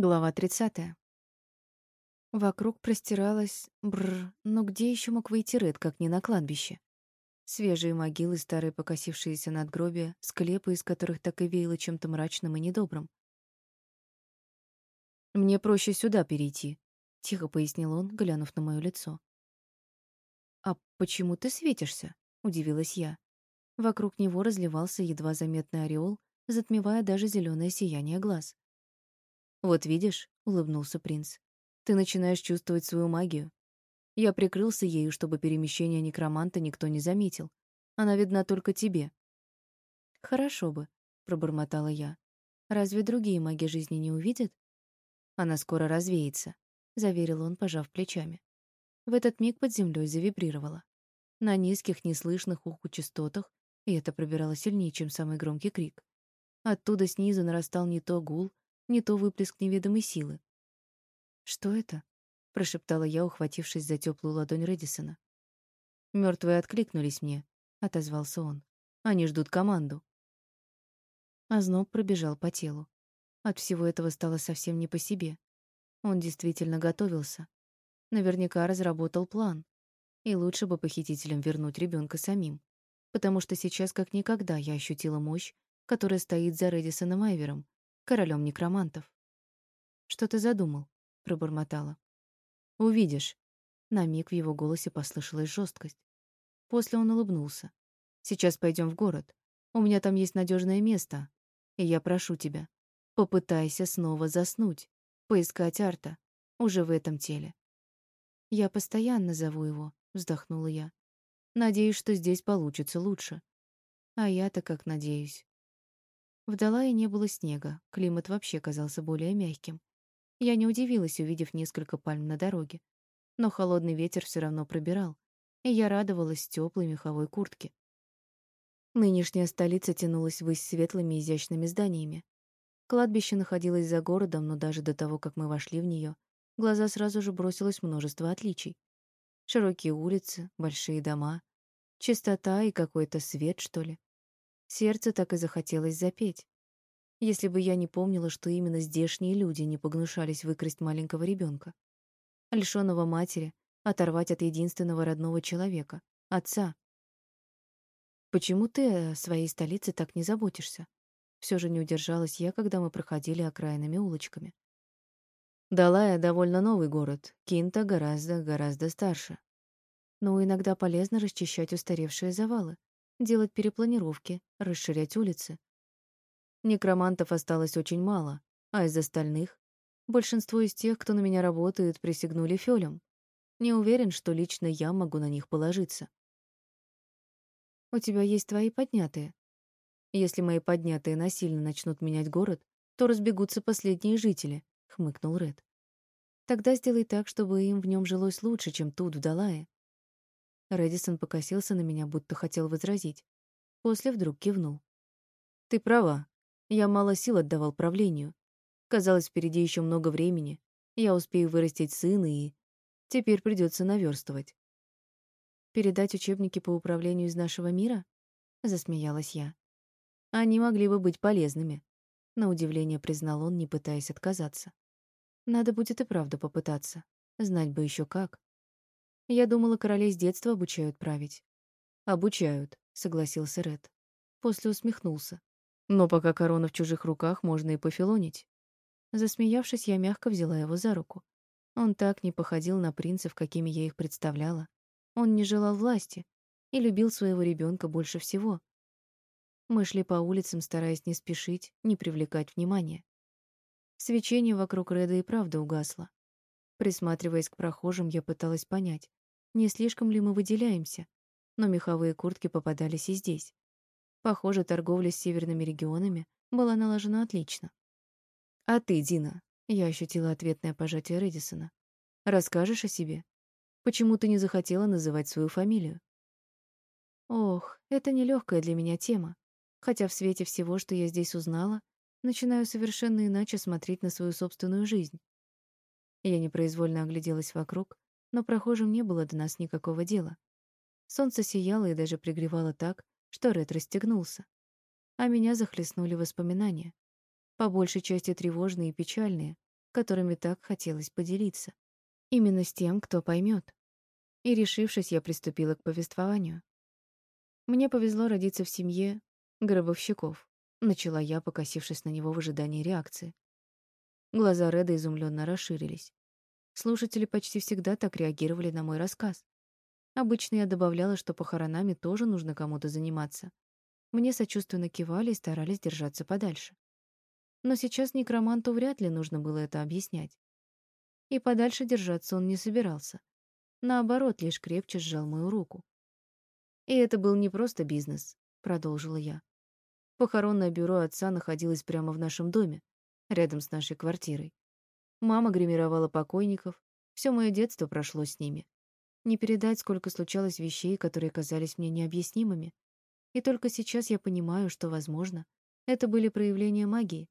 Глава 30. Вокруг простиралась... Бррр, но где еще мог выйти Ред, как не на кладбище? Свежие могилы, старые покосившиеся надгробия, склепы, из которых так и веяло чем-то мрачным и недобрым. «Мне проще сюда перейти», — тихо пояснил он, глянув на мое лицо. «А почему ты светишься?» — удивилась я. Вокруг него разливался едва заметный ореол, затмевая даже зеленое сияние глаз. «Вот видишь», — улыбнулся принц, — «ты начинаешь чувствовать свою магию. Я прикрылся ею, чтобы перемещение некроманта никто не заметил. Она видна только тебе». «Хорошо бы», — пробормотала я. «Разве другие маги жизни не увидят?» «Она скоро развеется», — заверил он, пожав плечами. В этот миг под землей завибрировало. На низких, неслышных уху частотах, и это пробирало сильнее, чем самый громкий крик. Оттуда снизу нарастал не то гул, не то выплеск неведомой силы. «Что это?» — прошептала я, ухватившись за теплую ладонь Редисона. Мертвые откликнулись мне», — отозвался он. «Они ждут команду». Озноб пробежал по телу. От всего этого стало совсем не по себе. Он действительно готовился. Наверняка разработал план. И лучше бы похитителям вернуть ребенка самим. Потому что сейчас как никогда я ощутила мощь, которая стоит за Редисоном Айвером, королем некромантов. «Что ты задумал?» — пробормотала. «Увидишь». На миг в его голосе послышалась жесткость. После он улыбнулся. «Сейчас пойдем в город. У меня там есть надежное место. И я прошу тебя, попытайся снова заснуть, поискать Арта, уже в этом теле». «Я постоянно зову его», — вздохнула я. «Надеюсь, что здесь получится лучше». «А я-то как надеюсь». В Далае не было снега, климат вообще казался более мягким. Я не удивилась, увидев несколько пальм на дороге. Но холодный ветер все равно пробирал, и я радовалась теплой меховой куртке. Нынешняя столица тянулась ввысь светлыми изящными зданиями. Кладбище находилось за городом, но даже до того, как мы вошли в нее, глаза сразу же бросилось множество отличий. Широкие улицы, большие дома, чистота и какой-то свет, что ли. Сердце так и захотелось запеть. Если бы я не помнила, что именно здешние люди не погнушались выкрасть маленького ребенка, лишённого матери, оторвать от единственного родного человека, отца. Почему ты о своей столице так не заботишься? Все же не удержалась я, когда мы проходили окраинными улочками. Далая довольно новый город, Кинта гораздо-гораздо старше. Но иногда полезно расчищать устаревшие завалы делать перепланировки, расширять улицы. Некромантов осталось очень мало, а из остальных большинство из тех, кто на меня работает, присягнули фёлем. Не уверен, что лично я могу на них положиться. У тебя есть твои поднятые. Если мои поднятые насильно начнут менять город, то разбегутся последние жители, хмыкнул Ред. Тогда сделай так, чтобы им в нем жилось лучше, чем тут, в Далае. Редисон покосился на меня, будто хотел возразить. После вдруг кивнул. «Ты права. Я мало сил отдавал правлению. Казалось, впереди еще много времени. Я успею вырастить сына и... Теперь придется наверстывать». «Передать учебники по управлению из нашего мира?» — засмеялась я. «Они могли бы быть полезными», — на удивление признал он, не пытаясь отказаться. «Надо будет и правда попытаться. Знать бы еще как». Я думала, королей с детства обучают править. Обучают, согласился Ред. После усмехнулся. Но пока корона в чужих руках, можно и пофилонить. Засмеявшись, я мягко взяла его за руку. Он так не походил на принцев, какими я их представляла. Он не желал власти и любил своего ребенка больше всего. Мы шли по улицам, стараясь не спешить, не привлекать внимания. Свечение вокруг Реда и правда угасло. Присматриваясь к прохожим, я пыталась понять, не слишком ли мы выделяемся, но меховые куртки попадались и здесь. Похоже, торговля с северными регионами была налажена отлично. «А ты, Дина?» — я ощутила ответное пожатие Редисона. «Расскажешь о себе? Почему ты не захотела называть свою фамилию?» Ох, это нелегкая для меня тема. Хотя в свете всего, что я здесь узнала, начинаю совершенно иначе смотреть на свою собственную жизнь. Я непроизвольно огляделась вокруг, но прохожим не было до нас никакого дела. Солнце сияло и даже пригревало так, что Ред расстегнулся. А меня захлестнули воспоминания. По большей части тревожные и печальные, которыми так хотелось поделиться. Именно с тем, кто поймет. И, решившись, я приступила к повествованию. Мне повезло родиться в семье гробовщиков. Начала я, покосившись на него в ожидании реакции. Глаза Реда изумленно расширились. Слушатели почти всегда так реагировали на мой рассказ. Обычно я добавляла, что похоронами тоже нужно кому-то заниматься. Мне сочувственно кивали и старались держаться подальше. Но сейчас некроманту вряд ли нужно было это объяснять. И подальше держаться он не собирался. Наоборот, лишь крепче сжал мою руку. И это был не просто бизнес, продолжила я. Похоронное бюро отца находилось прямо в нашем доме, рядом с нашей квартирой. Мама гримировала покойников, все мое детство прошло с ними. Не передать, сколько случалось вещей, которые казались мне необъяснимыми. И только сейчас я понимаю, что, возможно, это были проявления магии.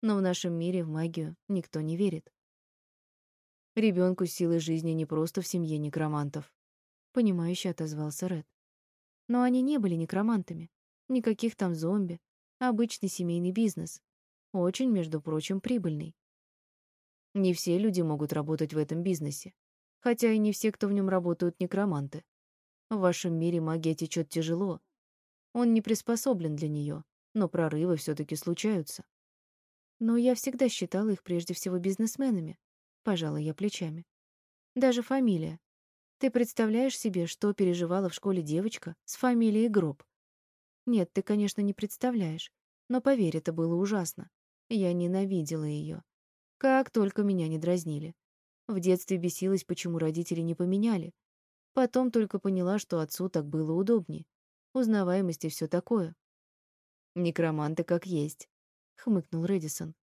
Но в нашем мире в магию никто не верит. Ребенку силы жизни не просто в семье некромантов. Понимающе отозвался Ред. Но они не были некромантами. Никаких там зомби. Обычный семейный бизнес. Очень, между прочим, прибыльный. Не все люди могут работать в этом бизнесе. Хотя и не все, кто в нем работают, некроманты. В вашем мире магия течет тяжело. Он не приспособлен для нее, но прорывы все-таки случаются. Но я всегда считала их прежде всего бизнесменами. Пожала я плечами. Даже фамилия. Ты представляешь себе, что переживала в школе девочка с фамилией Гроб? Нет, ты, конечно, не представляешь. Но поверь, это было ужасно. Я ненавидела ее. Как только меня не дразнили. В детстве бесилась, почему родители не поменяли. Потом только поняла, что отцу так было удобнее. Узнаваемость и все такое. Некроманты как есть, хмыкнул Редисон.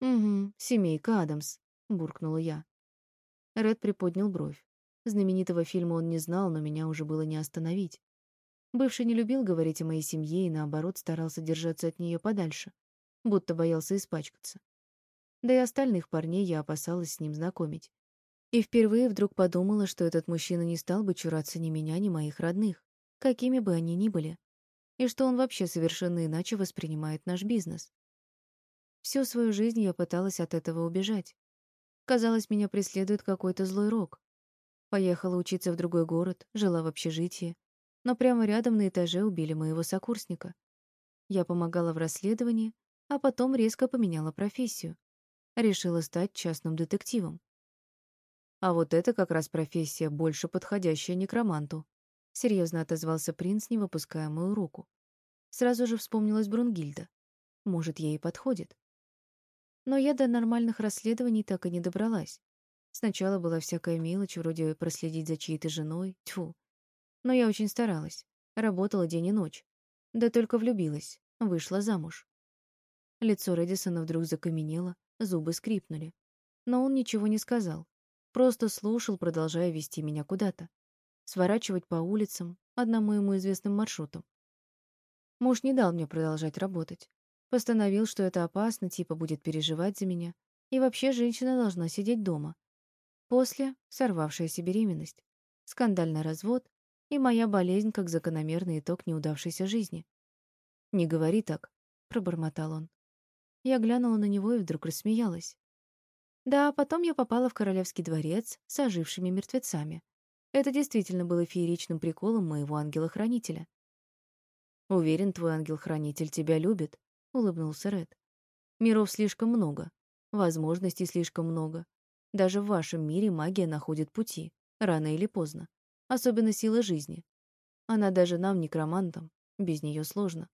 Угу, семейка Адамс, буркнула я. Ред приподнял бровь. Знаменитого фильма он не знал, но меня уже было не остановить. Бывший не любил говорить о моей семье и, наоборот, старался держаться от нее подальше, будто боялся испачкаться. Да и остальных парней я опасалась с ним знакомить. И впервые вдруг подумала, что этот мужчина не стал бы чураться ни меня, ни моих родных, какими бы они ни были, и что он вообще совершенно иначе воспринимает наш бизнес. Всю свою жизнь я пыталась от этого убежать. Казалось, меня преследует какой-то злой рок. Поехала учиться в другой город, жила в общежитии, но прямо рядом на этаже убили моего сокурсника. Я помогала в расследовании, а потом резко поменяла профессию. Решила стать частным детективом. А вот это как раз профессия, больше подходящая некроманту. Серьезно отозвался принц, не выпуская мою руку. Сразу же вспомнилась Брунгильда. Может, ей подходит. Но я до нормальных расследований так и не добралась. Сначала была всякая мелочь, вроде проследить за чьей-то женой, тьфу. Но я очень старалась. Работала день и ночь. Да только влюбилась. Вышла замуж. Лицо Редисона вдруг закаменело, зубы скрипнули. Но он ничего не сказал. Просто слушал, продолжая вести меня куда-то. Сворачивать по улицам, одному ему известным маршрутом. Муж не дал мне продолжать работать. Постановил, что это опасно, типа будет переживать за меня. И вообще женщина должна сидеть дома. После — сорвавшаяся беременность, скандальный развод и моя болезнь как закономерный итог неудавшейся жизни. «Не говори так», — пробормотал он. Я глянула на него и вдруг рассмеялась. Да, потом я попала в королевский дворец с ожившими мертвецами. Это действительно было фееричным приколом моего ангела-хранителя. «Уверен, твой ангел-хранитель тебя любит», — улыбнулся Ред. «Миров слишком много, возможностей слишком много. Даже в вашем мире магия находит пути, рано или поздно. Особенно сила жизни. Она даже нам, некромантам, без нее сложно.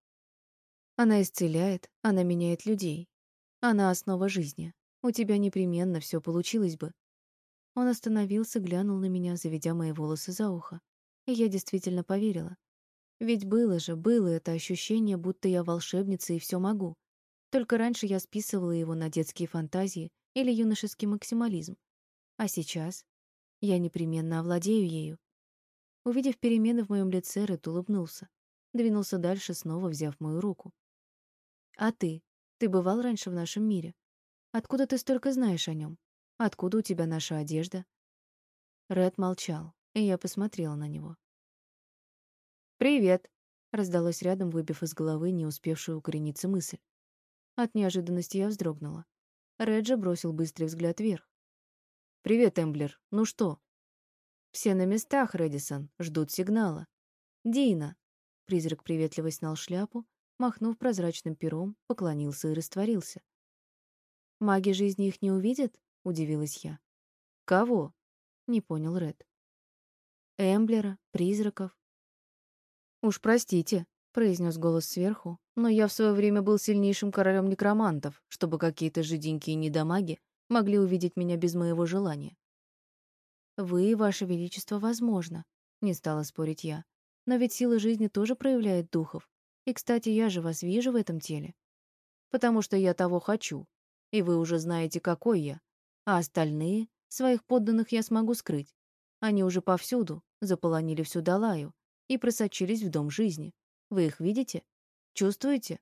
Она исцеляет, она меняет людей. Она основа жизни. У тебя непременно все получилось бы. Он остановился, глянул на меня, заведя мои волосы за ухо. И я действительно поверила. Ведь было же, было это ощущение, будто я волшебница и все могу. Только раньше я списывала его на детские фантазии или юношеский максимализм. А сейчас я непременно овладею ею. Увидев перемены в моем лице, Ред улыбнулся. Двинулся дальше, снова взяв мою руку. «А ты? Ты бывал раньше в нашем мире?» Откуда ты столько знаешь о нем? Откуда у тебя наша одежда?» Ред молчал, и я посмотрела на него. «Привет!» — раздалось рядом, выбив из головы не успевшую укорениться мысль. От неожиданности я вздрогнула. Реджи бросил быстрый взгляд вверх. «Привет, Эмблер. Ну что?» «Все на местах, Редисон. Ждут сигнала». «Дина!» Призрак приветливо снял шляпу, махнув прозрачным пером, поклонился и растворился. «Маги жизни их не увидят?» — удивилась я. «Кого?» — не понял Ред. «Эмблера, призраков». «Уж простите», — произнес голос сверху, «но я в свое время был сильнейшим королем некромантов, чтобы какие-то жиденькие недомаги могли увидеть меня без моего желания». «Вы, Ваше Величество, возможно», — не стала спорить я. «Но ведь сила жизни тоже проявляет духов. И, кстати, я же вас вижу в этом теле. Потому что я того хочу, и вы уже знаете, какой я. А остальные, своих подданных я смогу скрыть. Они уже повсюду, заполонили всю Далаю и просочились в дом жизни. Вы их видите? Чувствуете?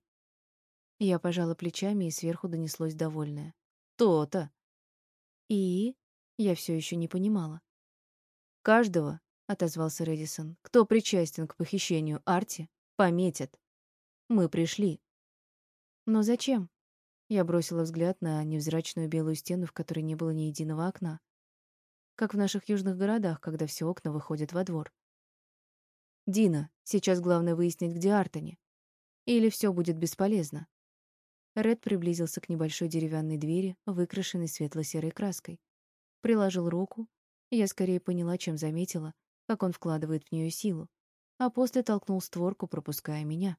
Я пожала плечами, и сверху донеслось довольное. То-то. И? Я все еще не понимала. Каждого, отозвался Редисон, кто причастен к похищению Арти, пометят. Мы пришли. Но зачем? Я бросила взгляд на невзрачную белую стену, в которой не было ни единого окна. Как в наших южных городах, когда все окна выходят во двор. «Дина, сейчас главное выяснить, где Артани. Или все будет бесполезно». Ред приблизился к небольшой деревянной двери, выкрашенной светло-серой краской. Приложил руку, и я скорее поняла, чем заметила, как он вкладывает в нее силу, а после толкнул створку, пропуская меня.